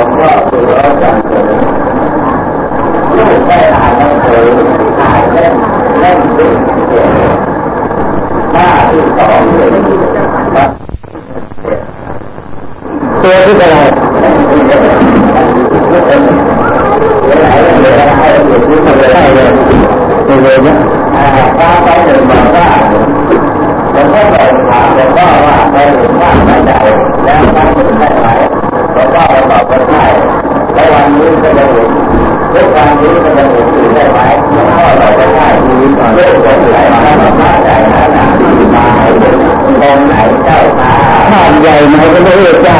หลวงพ่อคือร้อยจันทร์ลูกได้อ่านหนังสืออ่านเล่นเล่นดิ้นเดียวหน้าที่สองเลยครับตัวที่อะไรเวลาเรื่องอะไรให้อยู่ที่ทะเลใช่เลยตัวเลยนะอ่าฟ้าไปหนึ่งบอกว่าหลวงพ่อบอกถามหลวงพ่อว่าไปหลวงพ่อไม่ได้แล้วท่านถึงได้ไหม หลวงพ่อเลยบอกว่าใช่แล้ววันนี้ก็จะเห็นทุกวันนี้ก็จะเห็นอยู่ได้ไหมหลวงพ่อบอกว่าใช่เรื่องสงสัยมาแล้วมาใจนะนะมาให้ดูองค์ไหนเจ้าตาภาพใหญ่ไหมก็ไม่เรียกเจ้า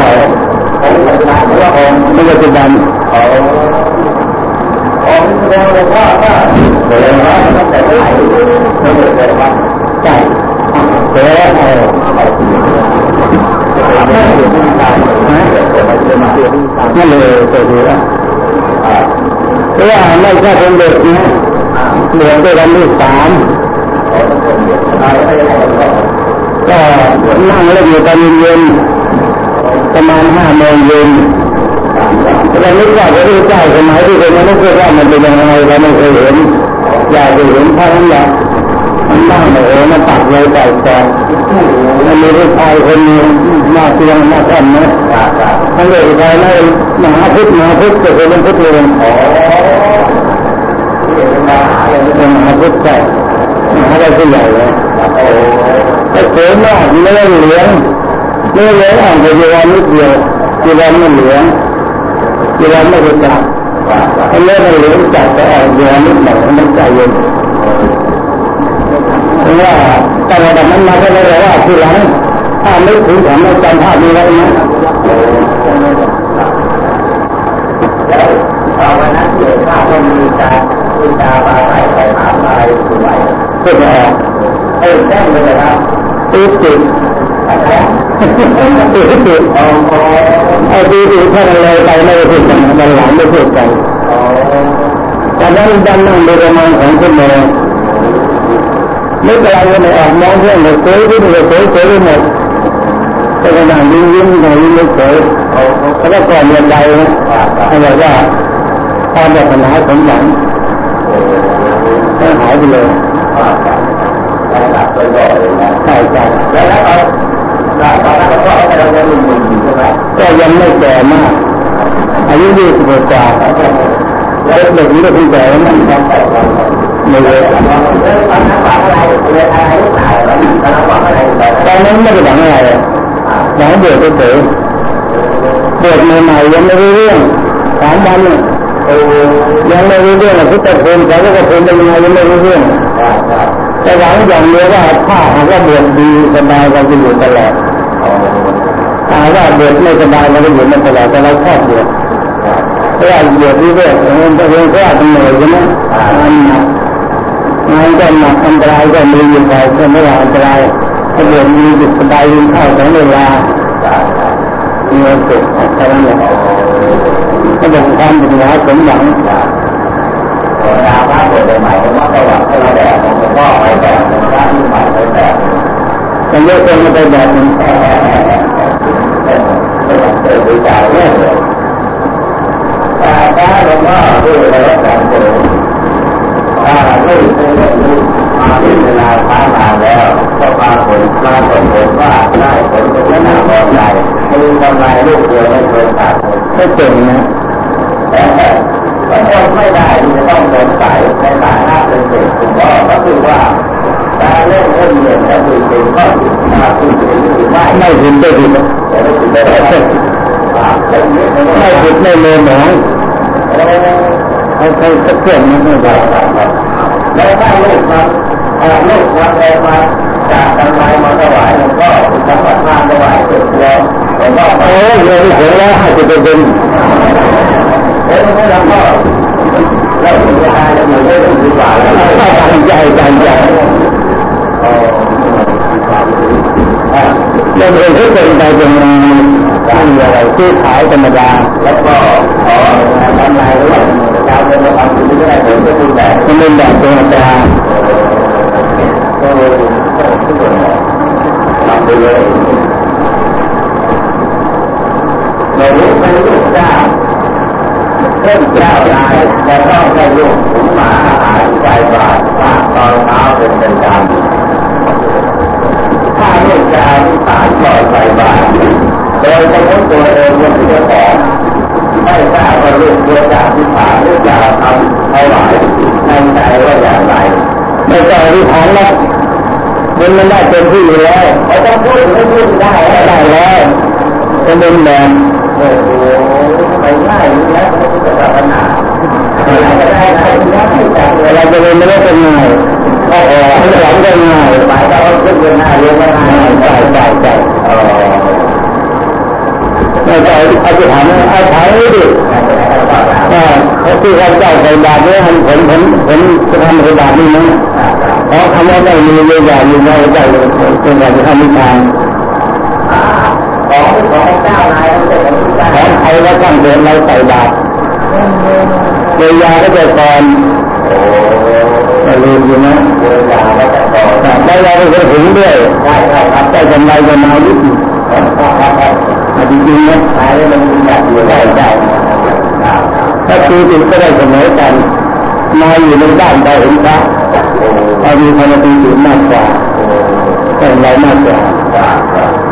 องค์ปัจจุบันหรือว่าองค์ไม่ปัจจุบันขององค์หลวงพ่อก็เดินมาตั้งแต่ไหนไม่ได้เดินมาใช่เสือเนั่นเลยตัวเสือเพราะว่าไม่ใช่เป็นเด็กนะเหลือตัวกันที่สามก็นั่งเล่นอยู่ตอนเย็นประมาณห้าโมงเย็นเราไม่ทราบว่าพระเจ้าสมัยที่เป็นมนุษย์ว่ามันเป็นยังไงเราไม่เคยเห็นอยากจะเห็นท่านแหละมันนั่งโอ้โหมันตักเลยใจแตกมันมีผู้ชายคนหนึ่งหน้าเตียงหน้าแท่นนะ ท่านเลยไปในมหาพุทธมหาพุทธจะเป็นพุทธเลยอ๋อเป็นมาหาเลยเป็นมาพุทธใช่มหาอะไรผู้ใหญ่เลยโอ้ไอเสือมากเนื้เหลืองเนื้เหลืองอ่านไปจีวรนิดเดียวจีวรไม่เหลืองจีวรไม่รู้จักไอ้เนื้อไม่เหลืองจัดแต่ออกจีวรนิดหน่อยมันใจเย็นเพราะว่าตั้งแต่นั้นมาก็เลยว่าทีหลังถ้าไม่ถึงผมไม่จำภาพนี้ไว้นะ แล้วตอนนั้นเกิดข้าก็มีการมีตาปลาไหลไปหาอะไรถูกไหมเพื่อจะออกเออแจ้งเลยครับตีติดอะไรตีติดอ๋ออ๋อไอ้ตีติดถ้ามันเลยไปไม่ได้พูดกันมันหลังไม่พูดกันอ๋อตอนนั้นดันนั่งดูประมาณสองชั่วโมงไม่กลายเป็นออกมองเพื่อนเลยเฉยที่เฉยเฉยหมด ก็กำลังยิ้มยิ้มหน่อยยิ้มเฉยแล้วก็ก่อนเรียนใดนะเขาบอกว่าความปรารถนาสมหวังก็หายไปเลยระดับตัวโตเลยนะใช่ใช่แล้วแล้วเราตอนนั้นเราก็เรายังหนุ่มๆอยู่ใช่ไมก็ยังไม่แก่มาก อายุยี่สิบกว่าแล้วเด็กนี่ก็เพิ่งแก่แล้วนะครับไม่เลยตอนนั้นฟังอะไรเรียนอะไรรู้จักแล้วตอนนั้นฟังอะไรแต่ตอนนั้นไม่ได้หวังอะไร หวังเดือดเฉยเดือดใหม่ๆยังไม่รู้เรื่องสามวันเนี่ยยังไม่รู้เรื่องพุทธภูมิสาวกภูมิเป็นยังไงยังไม่รู้เรื่องแต่หวังอย่างเดียวว่าถ้าหากว่าเดือดดีสบายเราจะอยู่ตลอดถ้าว่าเดือดไม่สบายเราจะอยู่ไม่ตลอดแต่เราชอบเดือดเพราะว่าเดือดที่เดือดมันเป็นเรื่องที่เหนื่อยใช่ไหมมันหนักงานก็หนักอันตรายก็มีอยู่ไปก็ไม่ว่าอันตราย เดือดมีจิตสบายยินเข้าสองเวลามีความสุขแค่นั้นแหละก็เป็นความเป็นหวาสมหวังดาวพระเกิดใหม่ผมว่าประวัติคนละแบบผมก็ไปแบบผมว่าที่ใหม่ไปแบบมันเยอะเกินไปแบบนี้เกิดวิจัยเรื่องเลยแต่ถ้าหลวงพ่อพูดอะไรแบบนี้ถ้าไม่ไม่ได้รู้ พิจารณาท้านานแล้วก็ปรากฏปรากฏผลว่าได้ผลเป็นหน้าพอใจมีกำไรลูกเดียวไม่เคยขาดทุนก็เก่งนะแต่ก็ต้องไม่ได้ที่จะต้องสงสัยในฐานะเป็นเด็กคุณพ่อก็คือว่าการเล่นเล่นเงินก็คือเป็นข้อผิดมาผิดหรือไม่ไม่ผิดไม่ผิดแต่ไม่ผิดไม่ได้เล่นนี้ไม่ไม่ได้ผิดไม่เลวหมองเขาเขาเขาเพื่อนไม่ได้แล้วถ้าลูกครับ เอาลูกครับแรงมาจากทางไลมาถวายหลวงพ่อสังฆทานถวายเสร็จแล้วหลวงพ่อโอ้ยเลยเสียแล้วห้าสิบเปอร์เซ็นเฮ้ยหลวงพ่อแล้วถึงเวลาจะอยู่ได้ถึงดีกว่าแล้วถ้าตั้งใจตั้งใจเราเองก็เป็นไปเป็นการอะไรซื้อขายธรรมดาแล้วก็ขอทำลายด้วยดาวเดินมาทำสิ่งที่ไม่ได้ผลก็คือแบบมันเป็นแบบธรรมดา ทำไปเลยไม่รู้เป็นลูกจ้าเช่นเจ้านายจะต้องให้ลูกถุงหมาอาหารใส่บาตรพระตอนเช้าเป็นประจำถ้าลูกจะอธิษฐานก่อใส่บาตรโดยเฉพาะตัวเองเป็นเจ้าของไม่ทราบว่าลูกจะอธิษฐานหรือจะทำเท่าไหร่ในใจว่าอย่างไรไม่ต้องอธิษฐานแล้ว มันมันได้เต็มที่อยู่แล้วเขาต้องพูดไม่พูดได้ได้แล้วจะเป็นแบบโอ้โหไม่ง่ายนะไม่ใช่ปัญหาอะไรก็ได้ใครได้ไม่จับเลยเราจะเป็นไม่ได้เป็นไงโอ้โหไม่หลังได้ง่ายหมายความว่าขึ้นเงินหน้าเรียนว่าง่ายใช่ใช่ใช่เออไม่ใช่อธิษฐานอธิษฐานไม่ดิว่าเขาที่เขาเจ้าใส่บาตรเนี่ยมันผลผลผลจะทำใส่บาตรนี่นะ เพราะคำว่าไม่มีเยอะใหญ่อยู่ในใจเลยเป็นการจะทำนิทานของของเจ้านายของใครก็ช่างเดินเราใส่บาตรเยียวยาก็จะก่อนโอ้อย่าลืมอยู่นะเยียวยาก็จะต่อแต่ได้เราไปถึงด้วยได้ครับได้กำไรจะมายุติครับจริงๆนะหายมันแบบอยู่ได้ได้ถ้าตีติดก็ได้เสมอกันมาอยู่ในด้านใดเห็นพระ เรามีความตีติดมากกว่าแต่เรมากกว่า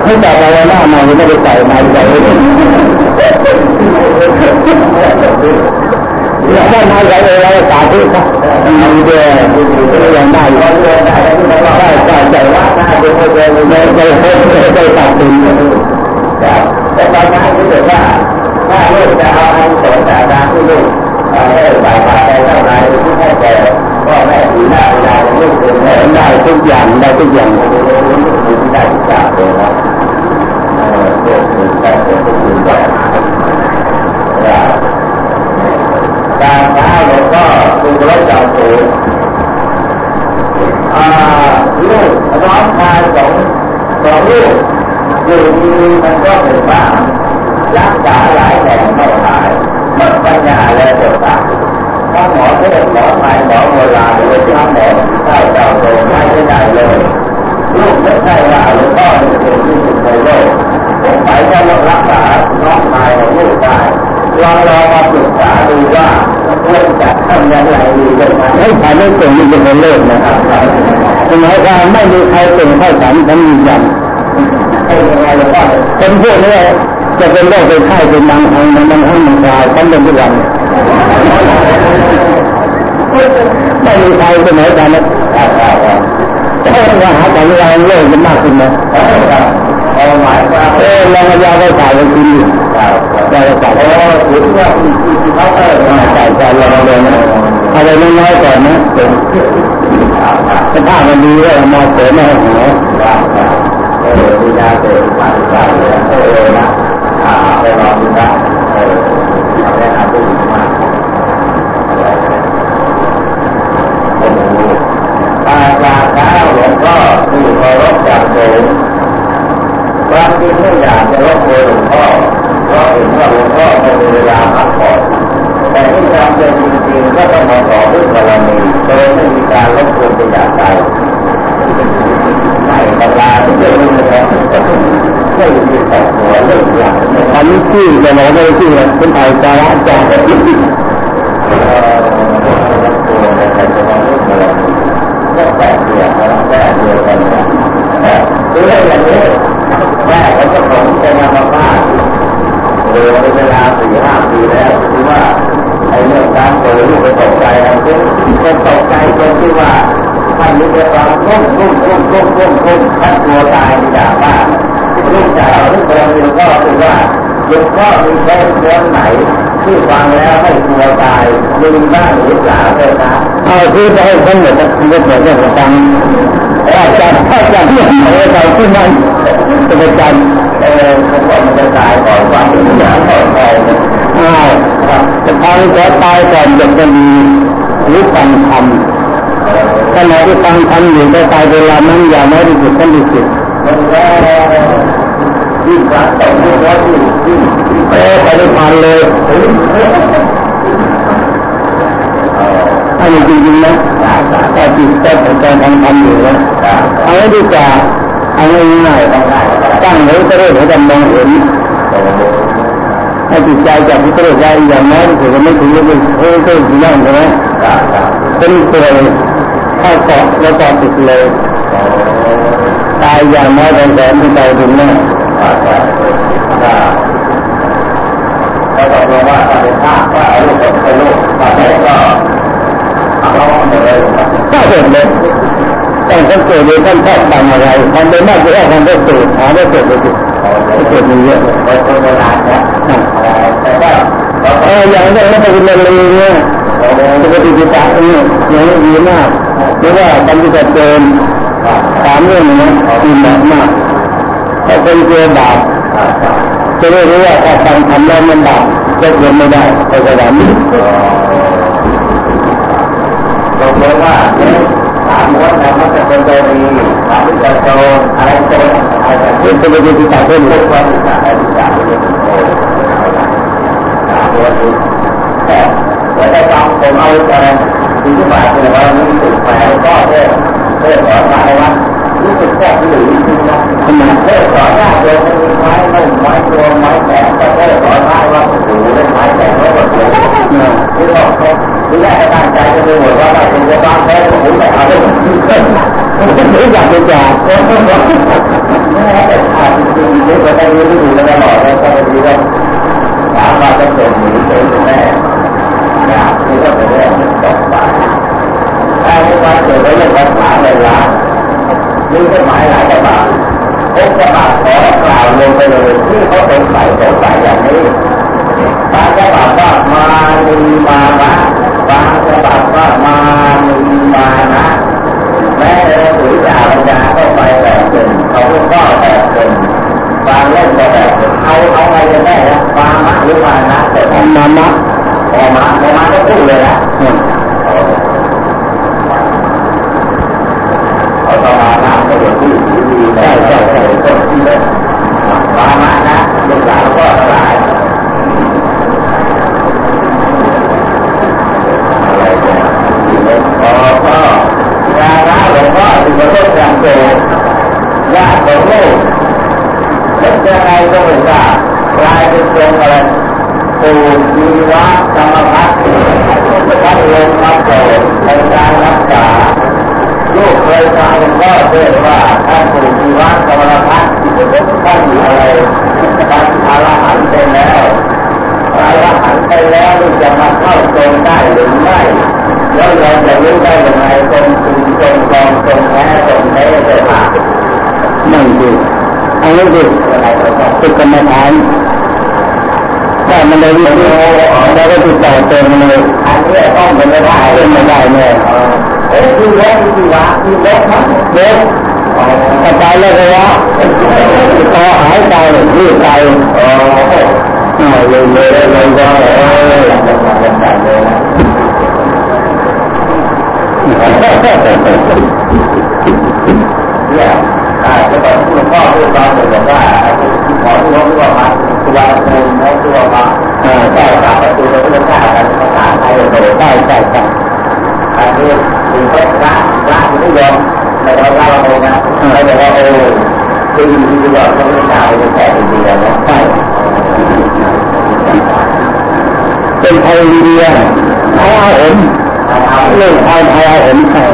ให้แต่เราหน้ามาไม่ได้ใส่มาใส่เลยเราได้มาใส่เลยเราสาธุครับมีเดียวก็ยังได้ก็ได้ได้ได้ใจว่าได้ได้ได้ได้ได้ได้ตัดสินแต่ตอนนั้นรู้สึกว่าถ้าลูกจะเอาอันสอนจากการที่ลูกได้ใส่บาตรไปเท่าไรที่ให้แก่ พ่อแม่ดีหน้าเวลาลูกเป็นแม่ได้ทุกอย่างได้ทุกอย่างได้จากเลยนะเออเด็กได้เด็กดีกว่าการค้าเราก็คือรถจอดสูงอ่าลูกน้องชายของของลูกอยู่ดีมันก็เป็นบ้ารักษาหลายแห่งไม่หายหมดปัญญาและปวดตา ทั้งหมอเทศหมอไทยหมอโบราณเลยทั้งหมอข้เจ้าโตไม่ได้เลยลูกไม่ใช่ว่าหลวงพ่อจะเป็นที่สุดในโลกผมหมายจะรักษาน้องชายของลูกได้ลองลองมาปรึกษาดูว่าควรจะทำย่างไรดีได้ไหมให้ผ่านเรื่องเก่งนี่เป็นเลิศนะครับหมายความไม่มีใครเก่งเท่าฉันฉันยืนยันให้ยังไงหลวงพ่อคนพวกนี้จะเป็นโรคเป็นไข้เป็นบางครั้งบางครั้งบางคราวฉันเป็นทุกวันเนี่ย ไม่มีใครเสมอกันนะถ้าเราหาแต่เวลาโลกมันมากขึ้นนะเอาหมายความเออลองเอายาไปใส่ไปกินดิยาไปใส่โอ้ถึงว่าเขาเออใส่ใส่ลองเลยนะอะไรน้อยๆก่อนนะถ้ามันดีก็มาเสริมมาหาเออมียาเสพติดต่างๆเออนะอ่าไปลองดูนะเออ พ่อที่เคารพจากสูงความจริงไม่อยากจะรบกวนหลวงพ่อเพราะเห็นว่าหลวงพ่อไม่มีเวลาพักผ่อนแต่ที่จำเป็นจริงๆก็ต้องมาขอพึ่งบารมีโดยไม่มีการรบกวนเป็นอย่างใดไม่ตำราที่เจอเรื่องนี้ไม่มีแต่หัวเรื่องหลังอันนี้ชื่อแต่เราไม่ได้ชื่อเลยเป็นไทยสาระจ้าเอ่อตัวในก ก็แปดเดียวแล้วแปดเดียวกันนะคือเรื่องอย่างนี้แม่เขาจะผมจะนมาบ้านเรือเป็นเวลาสี่ห้าปีแล้วคือว่าไอ้เรื่องการเจอลูกไปตกใจทั้งสิ้นเป็นตกใจจนที่ว่าท่านมีแต่ความรุ่มรุ่มรุ่มรุ่มรุ่มรุ่มท่านกลัวตายจากบ้านลูกสาวทุกคนหลวงพ่อคือว่าหลวงพ่อมีแค่เรื่องไหน ที่ฟังแล้วไม่กลัวตายมีบ้างหรือเปล่าเจ้าคะเอาคือไปให้ทั้งหมดนะไม่เกิดเรื่องฟังอาจารย์อาจารย์ที่ไหนเราที่นั่นเป็นการเออผมว่ามันจะตายก่อนความเป็นอย่างก่อนตายนะอ้าวจะทำจะตายก่อนจะเป็นหรือฟังธรรมขณะที่ฟังธรรมอยู่จะตายเวลานั้นอย่าน้อยที่สุดท่านที่สุดมันแค่ยิ่งรัก เออไปได้ผ่านเลยอันนี้จริงๆนะแต่จิตแต่ผมการทำธรรมอยู่นะเอาไว้ดีกว่าเอาง่ายๆตั้งไว้ก็ได้เดี๋ยวจะมองเห็นถ้าจิตใจจากที่เรียกว่าอย่างน้อยถือว่าไม่ถึงจะเป็นเพื่อนเพื่อนที่นั่นใช่ไหมเป็นตัวเข้าเกาะแล้วเก็ติดเลยตายอย่างน้อยแสนที่ใจถึงแน่ ก็ตกลงว่าถ้าเป็นภาพว่าลูกเป็นลูกถ้าไม่ก็เอาไปเลยก็เห็นเลยแต่สังเกตดูท่านชอบทำอะไรทำไปมากจะได้ทำได้เกิดหาได้เกิดเลยไม่เกิดมีเยอะเลยไปคนโบราณนะแต่ก็เอออย่างนี้ไม่เป็นเรื่องเลยเนี่ยปกติจิตใจเนี่ยอย่างนี้ดีมากหรือว่าการที่จะเดินสามเรื่องนี้ดีมากมาก ถ้าเป็นเจอบาปจะได้รู้ว่าถ้าฟังทำแล้วมันบาปจะเดินไม่ได้ไปกระดานนี้ตกลงว่าถามว่าธรรมะจะเป็นโดยถามจะโตอะไรโตอะไรจะเป็นเป็นเป็นที่ตัดเป็นพวกความต่างอะไรต่างๆถามว่าแต่แต่ได้ฟังผมเอาอะไรที่ที่มาคือว่ามีสุดแฝงก็เพื่อเพื่อขอมาว่ารู้สึกแค่ที่หรือ จริงนะขนเพื่อขอญาติโยมมีไม้ไม่ไม้ตัวไม้แตกก็เพื่อขอได้ว่าโอ้โหเล่นไม้แตกแล้วก็เสียที่บอกเขาที่แรกตั้งใจจะไปหมดว่าเราเป็นจะบ้านแท้ผมแต่เอาไม่ไม่อยากจะแจ่ายก็ต้แต่ถ้าจริงๆไม่เคยได้รู้ที่ดูแล้วตลอดแล้วก็ดีว่าถามว่าจะเกิดหรือเป็นแม่นะนี่ก็เป็นเรื่องต่อไปถ้าไม่ว่าเกิดเรื่องปัญหาในร้านมีกฎหมายหลายฉบั บพบฉบับขอกล่าวลงไปเลยที่เขาเป็นสายสงสัยอย่างนี้บางฉบับว่ามามีมานะบางฉบับว่ามามีมานะแม้ในสือจาปัญญาก็ไปแบบหนึ่งเขาก็แบบหนึ่งบางเล่นก็แบบเอาเอาไงจะได้นะมามะหรือมานะแต่มามะพอมาพอมาก็พูดเลยนะ Amen. ฐานถ้ามันเลยเรียนแล้วก็ติดต่อเต็มเลยอันนี้ต้องเป็นไม่ได้เป็นไม่ได้เนี่ยเอ๊ะคือเล็กคือวะคือเล็กมั้งเล็กกระจายแล้วก็ว่าพอหายใจรีบใจอ๋อเลยเลยเลยก็เออเนี่ย อ่าแล้วก็หลวงพ่อพูดตอนหนึ่งบอกว่าขอที่น้องที่ว่ามาตัวเองน้องที่ว่ามาอ่าใช่ครับประตูเราไม่ได้กันภาษาไทยเลยใช่ใช่ใช่อันนี้คือพระพระพระที่ยอมแต่เราเล่าเองนะไม่ได้ว่าเออคือที่ยอมก็ไม่ใช่เป็นแค่เป็นเดียวนะใช่เป็นไทยเดียเขาเอาเอ็มเรื่องไทยไทยเอาเอ็มใช่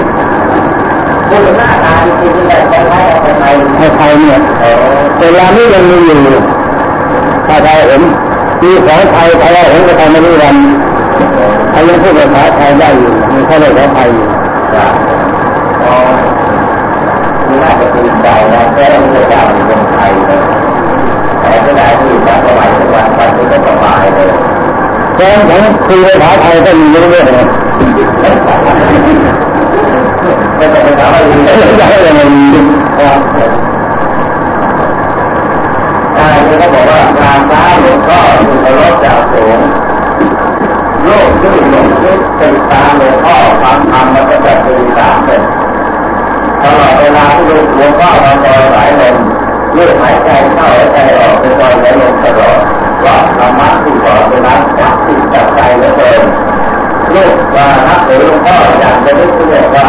พูดหน้าตาจริงๆแต่ไทยไทยไทยเนี่ยเวลานี้ยังมีอยู่ถ้าไทยเอ็มมีของไทยไทยเอาเอ็มก็ไทยไม่รู้รันเขายังพูดภาษาไทยได้อยู่มีเขาเลยว่าไทยอยู่อ๋อนี่น่าจะเป็นใจนะแค่ไม่ได้ในเมืองไทยเลยแต่ก็ได้ที่แบบสมัยทุกวันไปนี่ก็สบายเลยแค่ผมคุยภาษาไทยก็มีเรื่องเลย ไม่ต้องไปถามอะไรเลยอยากให้ยังไงมีครับอ่เขาบอกว่าการท้าหลวงพ่อคือเคารพจากสูงโลกที่หลงคิดติดตามหลวงพ่อความธรรมมันก็จะเป็นสามเป็นตลอดเวลาที่หลวงพ่อมาคอยสายลมเลือดหายใจเข้าหายใจออกเป็นคอยไหลลมตลอดว่าธรรมะที่สอนเป็นนักจับจิตจับใจเหลือเกินลูกว่านับถือหลวงพ่ออยากจะนึกถึงว่า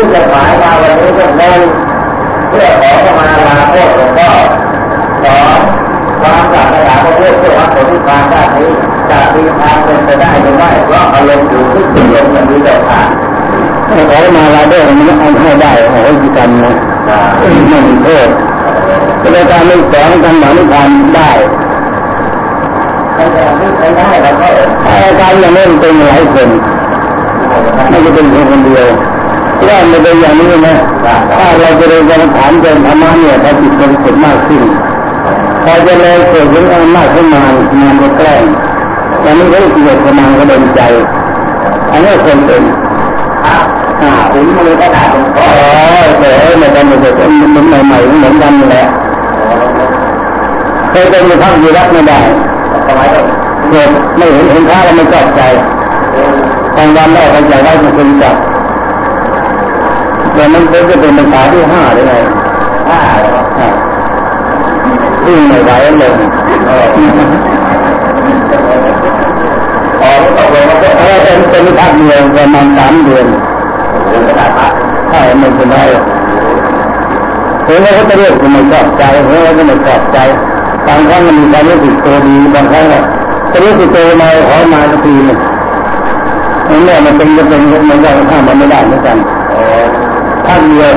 านที่จะหมายมาวันนี้ก็เลยเพื่อขอขมาลาโทษหลวงพ่อสองความปรารถนาของเพื่อเพื่อวัดผลนิพพานด้านนี้จะมีทางเป็นไปได้หรือไม่เพราะอารมณ์อยู่ที่จิตลมมันมีแต่ผ่านขอมาลาด้วยมันเอาให้ได้ขอให้กรรมนะไม่มีโทษเป็นการเล่สองทำหนังทำได้ไม่ได้แล้วก็อาการอย่างนี้เป็นหลายคนไม่จะเป็นคนเดียว ว่ามันเป็นอย่างนี้นะถ้าเราจะเรียนกรรมฐานเป็นธรรมะเนี่ยถ้าจิตเป็นสุดมากขึ้นพอจะเลยเกิดถึงมากขึ้นมางานก็แกล้งตอนนี้เขาเกิดประมาณก็เดินใจ อันนี้คนเป็นอ่าถึงมือขนาดอ๋อแต่ไม่ทำไม่ได้มันใหม่ๆเหมือนกันแหละเคยเป็นมาพักอยู่รักไม่ได้ทำไมเกิดไม่เห็นเห็นท่าแล้วไม่ชอบใจทางวันแรกไปจากไว้จะเป็นจับ แต่มันเป็นจะเป็นภาษาที่ห้าได้ไงห้าที่ไม่ไหวเลยอ๋อตกลงว่าเป็นเป็นพักเดียวประมาณสามเดือนใช่มันเป็นได้เห็นแล้วก็จะเรียกมันชอบใจเห็นแล้วก็ไม่ชอบใจบางครั้งมันมีความรู้สึกตัวดีบางครั้งก็รู้สึกตัวมาขอมาสักทีนึงนั่แหละมันเป็นมันเป็นมันก็ข้ามมันไม่ได้เหมือนกัน ท่านเดียว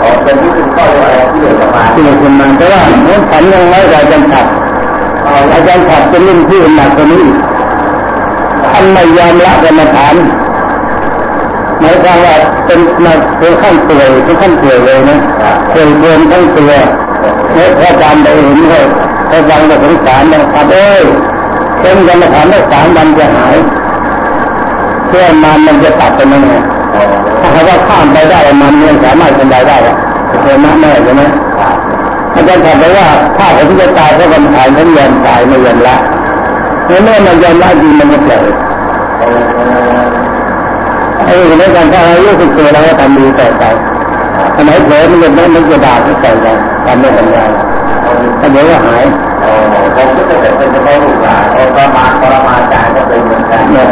อ๋อเป็นที่คุณพ่ออะไรที่เดียวมาที่เดียวมาแต่ว่าฉันยังไม่ได้อาจารย์ขับอาจารย์ขับเป็นรุ่นที่หนักกว่านี้ท่านไม่ยอมละกรรมฐานหมายความว่าเป็นมาเป็นขั้นเปลือยเป็นขั้นเปลือยเลยนะเปลือยเกินทั้งตัวเนี่ยพอการได้เห็นเลยพอฟังเราสงสารนะครับเอ้ยเป็นกรรมฐานได้สามวันจะหายเพื่อมันมันจะตัดไปมั้ง ถ้าเขาว่าข้ามไปได้มันเนี่ยสามารถเป็นได้ได้อะเป็นมากแน่ใช่ไหมอาจารย์ถามไปว่าถ้าผมจะตายเพราะกรรมฐานผมยอมตายไม่ยอมละเมื่อมันยอมละจริงมันจะเกิดไอ้เรื่องการถ้าเรารู้สึกตัวเราก็ทำดีต่อไปทำไมเผลอมันจะไม่มันจะด่าที่ใส่เราทำไม่ทำงานถ้าเดี๋ยวก็หายผมก็จะเป็นเฉพาะลูกหลานเราประมาณประมาณใจก็เป็นเหมือนกันเนี่ย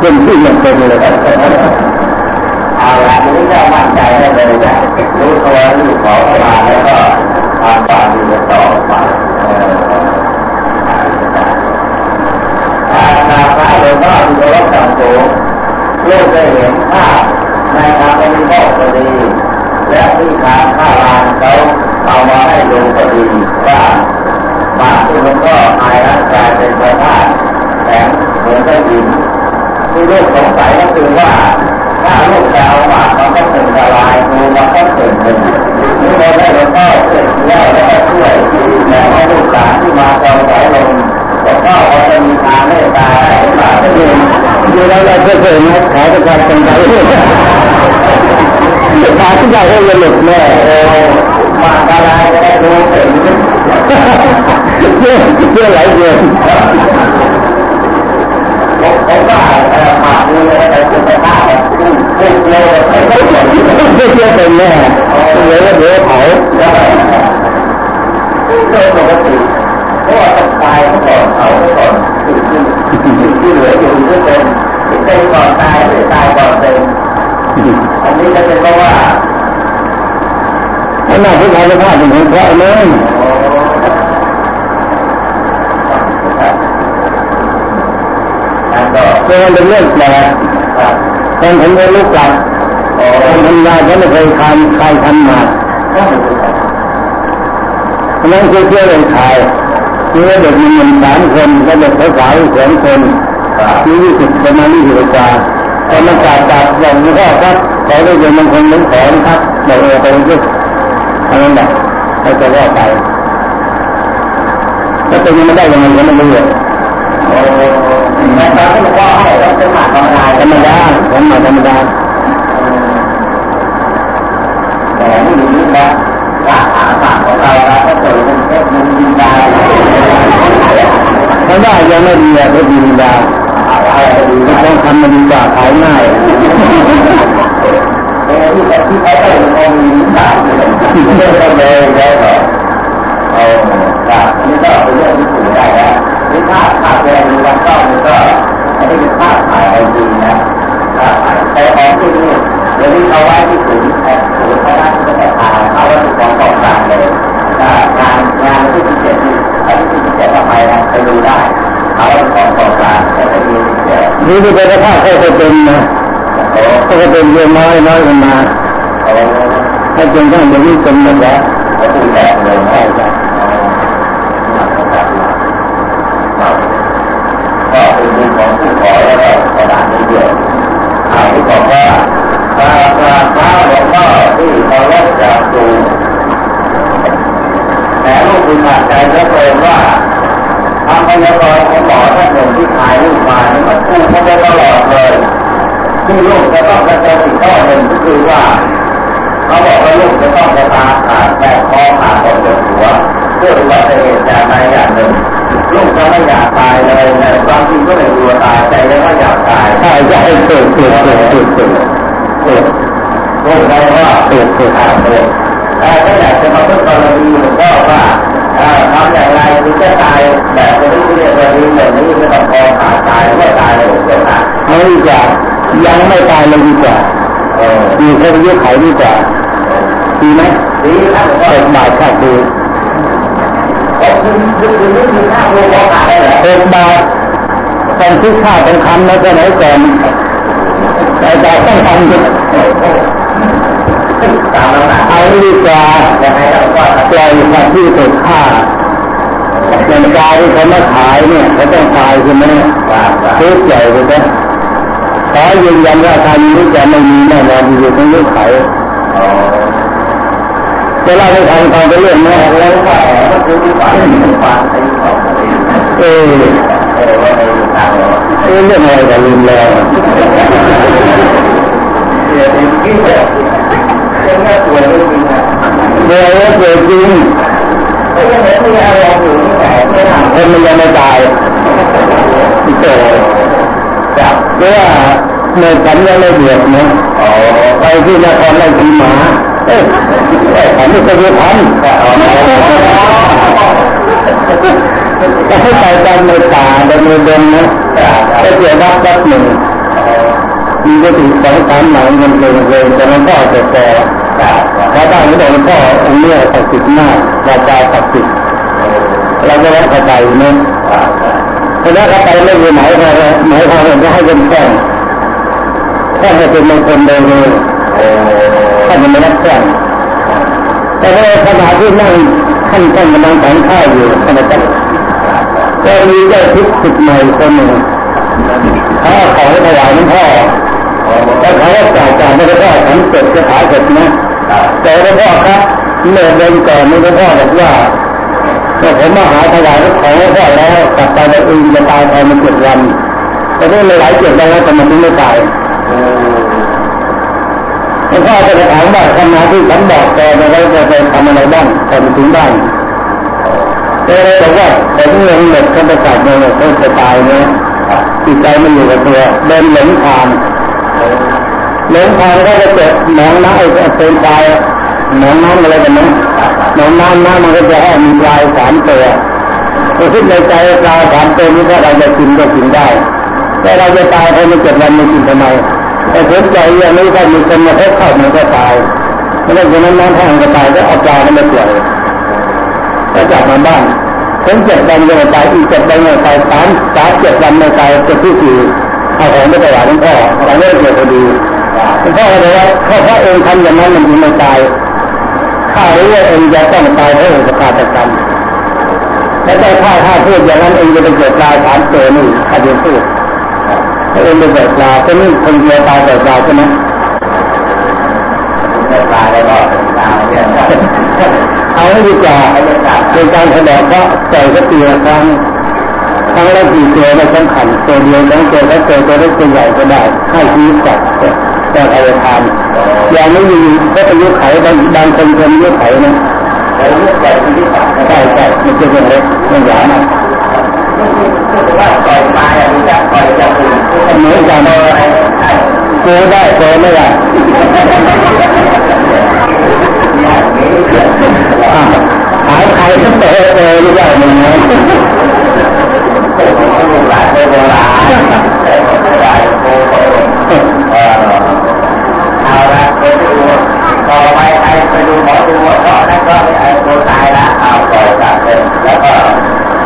เป็นที่ยังเป็นเลยครับ เอาละนี้ก็มั่นใจได้เลยนะรู้ตัวรู้ขอมาแล้วก็ทำตามที่ต่อไปอาณาพระหลวงพ่อที่เคารพสังโฆลูกได้เห็นภาพในทางเป็นพ่อก็ดีและที่ทางข้าวานเขาเอามาให้ดูก็ดีว่าบางที่มันก็หายร่างกายเป็นสภาพแข็งเหมือนกับหินที่ลูกสงสัยก็คือว่า ถ้าลูกจะเอาบามันก็เป็นละลายมือมันก็เป็นหนึ่งนี่เราได้เราก็เสร็จแล้วแล้วก็ช่วยแต่ให้ลูกหลานที่มาจองสายลงก็ก็จะมีทางเมตตาได้หรือเปล่าดูแล้วเราก็เคยนะขอประชาชนไปตาที่ใหญ่ให้หลุดแน่มาอะไรก็ได้ดูเป็นเยอะเยอหลายเดือนผมว่า แน่เลยวเดี๋ยวเผาโดยปกติเพราะว่าต้องตายก่อนเผาก่อนที่เหลืออยู่ที่เป็นเป็นก่อนตายไม่ตายก่อนเป็นอันนี้จะเป็นเพราะว่าไม่น่าที่ใครจะพลาดอย่างนี้เพราะเลยเป็นเป็นเรื่องแปลกตอนผมเรียนลูกหลัก อนทำงานผมไม่เคยทำใครทำมานั่นคือเพื่อเรื่องขายมีเด็กมีเงินสามคนก็เด็กสาวสองคนมียี่สิบประมาณยี่สิบกว่าตอนมันกาดจากอย่างนี้ก็ครับขอได้เงินมันคงไม่ขอครับบอกเออไปที่อันนั้นแหละให้จะว่าไปแล้วเป็นยังไม่ได้ยังไงก็ไม่รู้เลยแต่ตอนที่บอกว่าให้เราเป็นหมาธรรมดาธรรมดาผมมาธรรมดา ค่มุนดินดาถ้าไม่ดีอะก็ดีดาไม่ต้องทำมันดีกว่าขายง่ายเออที่ที่เขาเป็นองค์ต่างที่ไม่ได้เลยแล้วก็เอาครับนี่ก็เป็นเรื่องที่ถูกได้แล้วนี่ภาพภาพแดงมีวันก็มันก็อันนี้เป็นภาพถ่ายเอาจริงนะภาพถ่ายแต่ของที่นี่เดี๋ยวนี้เขาไว้ที่ศูนย์ศูนย์พระราชบัญญัติเอาไว้ที่กองกองกลางเลยงานงานที่ที่เจ็ดที่ที่ที่เจ็ดไปนะไปดูได้ เอาไว้ของกองกลางแล้วก็มีเจ็ดนี่ที่เป็นภาพเขาจะเป็นนะโอ้เขาจะเป็นเยอะน้อยน้อยขึ้นมาโอ้ถ้าเป็นทั้งเดี๋ยวนี้เป็นหมดแล้วก็คือแบบเลยใช่ใช่ เยอะไขดีกว่าดีไหมดีนะหลวงพ่อเปิดบาทขาดดูผมคือคือคือคือข้าวโลกขาดได้เหรอเปิดบาทต้องคิดค่าเป็นคำแล้วก็ไหนก่อนแต่แต่ต้องทำตามแล้วนะเอาดีกว่ายังไงเราก็ปล่อยสัตว์ที่ถูกฆ่าอย่างกายที่เขามาขายเนี่ยเขาต้องตายใช่ไหมตามตามซื้อใหญ่เลยนะ ขอยืนยันว่าการนี้จะไม่มีแน่นอนอยู่ในยุคไขอ๋อจะเล่าให้ฟังตอนเป็นเรื่องแม่แล้วก็ก็คือที่ฝันฝันไอ้ของอะไรเออเออว่าในทางเราเออเรื่องอะไรจะลืมแล้วเดี๋ยวนี้ที่แบบยังน่ากลัวจริงๆนะเดี๋ยวเกิดจริงก็ยังเห็นมีอารมณ์อยู่ที่ไหนไม่ทำคนมันยังไม่ตายเกิดจับ เพราะว่าเมื่อฉันยังไม่เดือดนะอ๋อไปที่นครราชสีมาเอ้ยเอ้ยฉันไม่เคยไปทำอ๋อก็ให้ไปกันในป่าในเมืองเดินนะก็เจอวัดวัดหนึ่งมีก็ถึงสองสามหลังมันเลยเลยแต่มันก็แต่แต่พระบ้านก็บอกมันก็องค์เนี้ยศักดิ์สิทธิ์มากราชาศักดิ์สิทธิ์เราก็รับเข้าไปนะ เพราะนั้นเข้าไปไม่มีหมายความหมายความว่าจะให้เป็นแค่แค่ให้เป็นมงคลเลยเลยถ้านไม่รับแค่แต่ในขณะที่นั่งท่านท่านกำลังฉันข้าวอยู่ขณะนั้นก็มีเจ้ทิพย์สิทธิ์ใหม่คนหนึ่งเขาเอาของถวายหลวงพ่อแล้วเขาก็จ่ายจ่ายให้หลวงพ่อฉันเสร็จจะขายเสร็จนะแต่หลวงพ่อครับเมื่อเดือนก่อนหลวงพ่อบอกว่า เมื่อผมมาหาถวายของหลวงพ่อแล้วกลับไปแล้วอึงจะตายภายในเจ็ดวันแต่นี่หลายเจ็ดวันแล้วทำไมถึงไม่ตายหลวงพ่อจะไปถามว่าขณะที่ฉันบอกแกไปแล้วจะไปทำอะไรบ้างก่อนถึงบ้านก็เลยบอกว่าผมเงินหมดก็ประกาศเลยเขาจะตายเนะจิตใจมันอยู่กับตัวเดินหลงทางหลงทางก็จะเกิดหนองน้ำไอ้เป็นปลายหนองน้ำอะไรกันนะ หนองน้ำน้ำมันก็จะให้มีปลายสามตัวเราคิดในใจปลายสามตัวนี้ถ้าเราจะกินก็กินได้ แต่เราจะตายภายในเจ็ดวันไม่กินทำไมแต่สนใจอย่างนี้ถ้ามีคนมาพบเข้ามันก็ตายไม่ได้ฉะนั้นน้ำท่างก็ตายก็เอาปลามันมาปล่อยก็กลับมาบ้านผมเจ็ดวันยังตายอีกเจ็ดวันยังตายสามสามเจ็ดวันไม่ตายจ็ดที่สี่เอาของไปถวายหลวงพ่อเราไม่ได้เกิดพอดีพ่อเลยว่าข้าพระเองทำอย่างนั้นมันยังไม่ตาย ข้ารู้ว่าเองจะต้องตายเพราะอุปการกรรมและแต่ถ้าถ้าพูดอย่างนั้นเองจะไปเกิดตายฐานเตือนี่ข้าเดียพูดถ้าเองเป็นเกิดตายก็นี่คนเดียวตายเกิดตายใช่ไหมตายแล้วก็ตายเนี่ยเอาให้ดีกว่าในการแสดงก็ใส่ก็ตีละครั้ง ครั้งละกี่ตัวไม่สำคัญตัวเดียวทั้งตัวทั้งตัวตัวเล็กตัวใหญ่ก็ได้ให้ชีวิตจัดแต่อภัยทานอย่างนี้มีก็เป็นยุคไขบางบางคนเป็นยุคไขนะแล้วเรื่องแบบที่สามใช่ใช่ไม่ใช่เรื่องเล็กเรื่องใหญ่มากคือว่าปล่อมาอย่างนี้จะปล่อยจะถึงอาจารย์โกได้โกไม่ได้หายใครก็เตะเตะไม่ได้เลยนะ หลายโบราณหลายโบราณเอาละไปดูต่อไปใครไปดูหมอดูหมอก็นั่นก็ไอ้ตัวตายละเอาปล่อยกลับเลยแล้วก็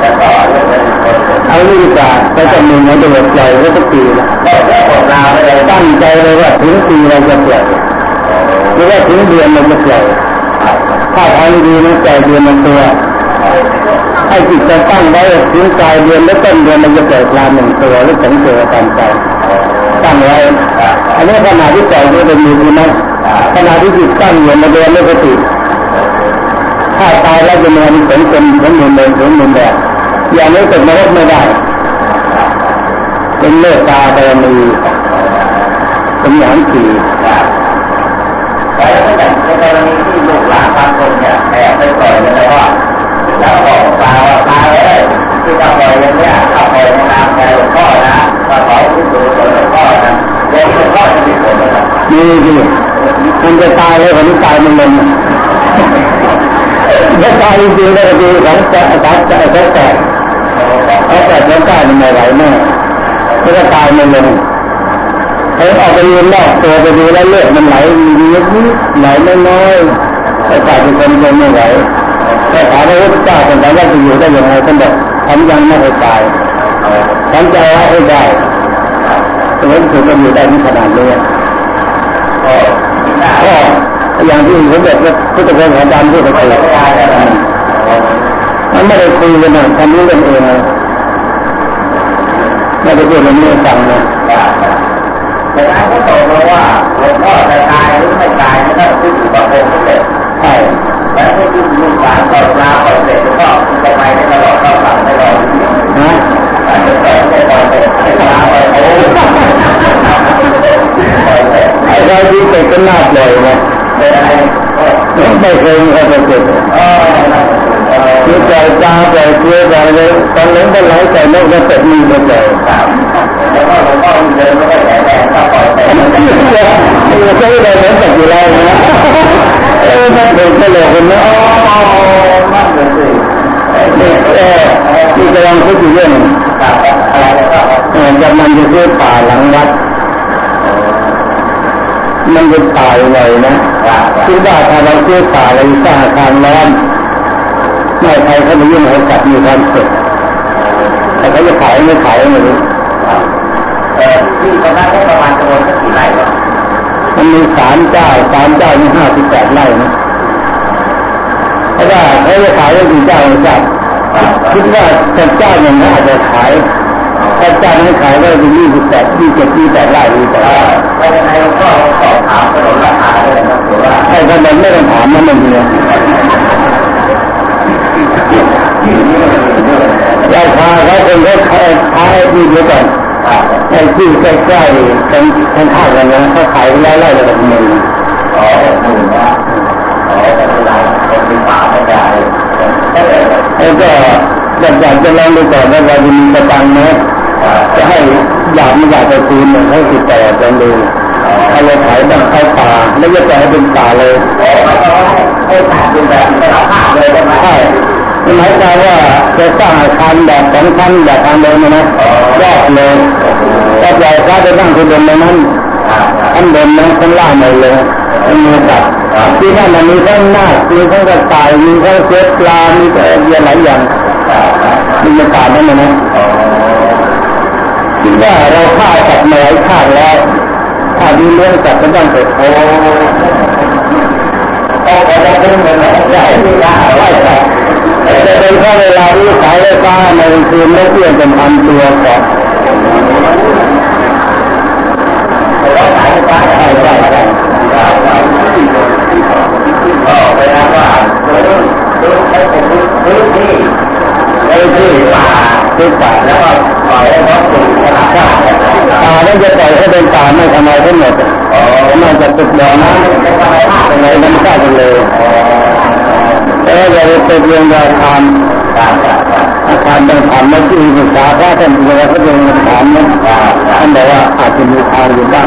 จะต่อเรื่องเป็นคนเอาลูกจากก็จะมีเงินเดือนใหญ่ก็ปีละแล้วแล้วของเราเลยตั้งใจเลยว่าถึงปีเราจะปล่อยหรือว่าถึงเดือนเราจะปล่อยถ้าทำดีนใจเดือนมันตัว ให้จิตจะตั้งไว้ถึงกลายเดือนและต้นเดือนมันจะเกิดปลาหนึ่งตัวหรือสองตัวตามใจตั้งไว้อันนี้ขณะที่ใจจะเป็นมีดีนะขณะที่จิตตั้งอยู่ในเดือนไม่ปฏิถ้าตายแล้วจะมีอันเป็นเป็นเป็นเหมือนเดิมเป็นเหมือนแบบอย่างนี้ตกนรกไม่ได้ เป็นเมตตาบารมีเป็นหยางสี่แต่ในกรณีที่ลูกหลานบางคนเนี่ยแอบไปปล่อยเลยว่า แล้วบอกตาว่าตาเลยที่เราปล่อยอย่างเนี้ยถ้าปล่อยในนามในหลวงพ่อนะถ้าขอที่สุดหลวงพ่อนะเดี๋ยวหลวงพ่อจะมีผลนะครับมีดีมันจะตายเลยคนที่ตายมันเลยถ้าตายจริงๆแล้ดีของแก่ตายแต่แต่แต่แต่แต่แล้วตายมันไม่ไหวแน่ถ้าตายมันลงเขาออกไปยืนนอกตัวไปดูแล้วเลือดมันไหลนิดนิดไหลน้อยๆแต่ตายเป็นคนเดินไม่ไหว แต่ถามพระพุทธเจ้าเป็นแต่ว่าจะอยู่ได้ยังไงท่านบอกทำยังไม่ให้ตายทำใจให้ได้ถึงถึงจะอยู่ได้ในขนาดนี้ก็อย่างที่ผมบอกว่าพุทธคุณของดำที่ไปเกิดมันไม่ได้คุยกันนะทำนี้กันเองไม่ได้พูดเรื่องนี้ฟังนะแต่นั้นก็ตกลงว่าหลวงพ่อจะตายหรือไม่ตายนั่นก็ขึ้นอยู่กับองค์เด็จใช่ แล้วที่มีการเปิดมาเปิดเสร็จก็จะไปในตลอดก็สั่งไม่รอนะอาจจะเปิดไม่เปิดเสร็จไม่มาเปิดโอ้ไอ้เราที่เกิดก็น่าปล่อยนะเป็นอะไรไม่เคยมีใครเกิดมีใจตาใจเชื่อใจเลยตอนนั้นก็ไหลใจนกก็เต็มมีมดเลยแล้ว ก็หลวงพ่อเดินไม่ได้แข็งแรงก็ปล่อยไปไม่ได้เหมือนกับอยู่แล้วนะเออนั่นเป็นตลกนะอ๋อนั่นเป็นสิเออที่กำลังพูดอยู่เรื่องอะไรก็จะมันจะซื้อป่าหลังวัดมันเป็นป่าใหญ่นะคิดว่าถ้าเราซื้อป่าเราสร้างอาคารร้อนไม่ใครเขาไม่ยุ่งเขาจับมีความสุขแต่เขาจะขายไม่ขายไม่รู้ ที่ตอนนั้นประมาณจำนวนกี่ไร่มันมีสามเจ้าสามเจ้ามีห้าสิบแปดไร่นะเพราะว่าเขาจะขายได้กี่เจ้าเจ้าคิดว่าแต่เจ้าอย่างนี้อาจจะขายถ้าเจ้าไม่ขายได้เป็นยี่สิบแปดยี่สิบยี่แปดไร่ดีแต่ว่าแต่ในก็สอบถามถนนราคาเลยนะหรือว่าไอ้ถนนไม่ต้องถามมันมันเดียวราคาเขาคงเขาขายขายที่เดียวกัน ไอ้ที่ใกล้ๆกันข้างๆกันนะเขาขายไล่ไล่ระดับหนึ่งอ๋อหนึ่งนะอ๋อเป็นไรเป็นป่าไม่ได้แล้วก็อยากจะลองดูก่อนว่าวันมีกระตังไหมจะให้อยากไม่อยากจะคืนให้ติดต่อกันดูถ้าเราขายบ้างเข้าป่าแล้วจะปล่อยเป็นป่าเลยให้ขายเป็นแบบเป็นภาพเลยใช่ไหมใช่ หมายความว่าจะสร้างอาคารแบบสองชั้นแบบทางเดินนะยอดเลยแต่ใหญ่ก็จะตั้งที่บนนั้นข้างบนนั้นข้างล่างเลยมันมีกับที่นั่นมันมีทั้งหน้ามีทั้งกระต่ายมีทั้งเสือปลามีแต่เยอะหลายอย่างมีกระต่ายนั่นนะคิดว่าเราฆ่าสัตว์มาหลายฆ่าแล้วถ้ามีเรื่องสัตว์ก็ต้องเปิดโอ้โอ้ก็จะเป็นเหมือนใหญ่ที่ว่าไล่สัตว์ จะเป็นเพราะเวลาที่สายไฟฟ้าในคืนไม่เปลี่ยนเป็นพันตัวก่อนแต่ว่าสายไฟฟ้าใช่ใช่ใช่ก็เวลาว่าพื้นพื้นใช้เป็นพื้นที่พื้นที่ป่าแล้วก็ปล่อยให้เขาปลูกธรรมชาติป่าแล้วจะปล่อยให้เป็นป่าไม่ทำลายทั้งหมดอ๋อมันจะติดดอกน้ำเป็นธรรมชาติเป็นไรธรรมชาติเลย เออบริสุทธิ์เรื่องเราทำอาการเป็นธรรมไม่ที่มีสาระท่านเรียนก็เป็นธรรมนะท่านบอกว่าอาจจะมีทางอยู่บ้าง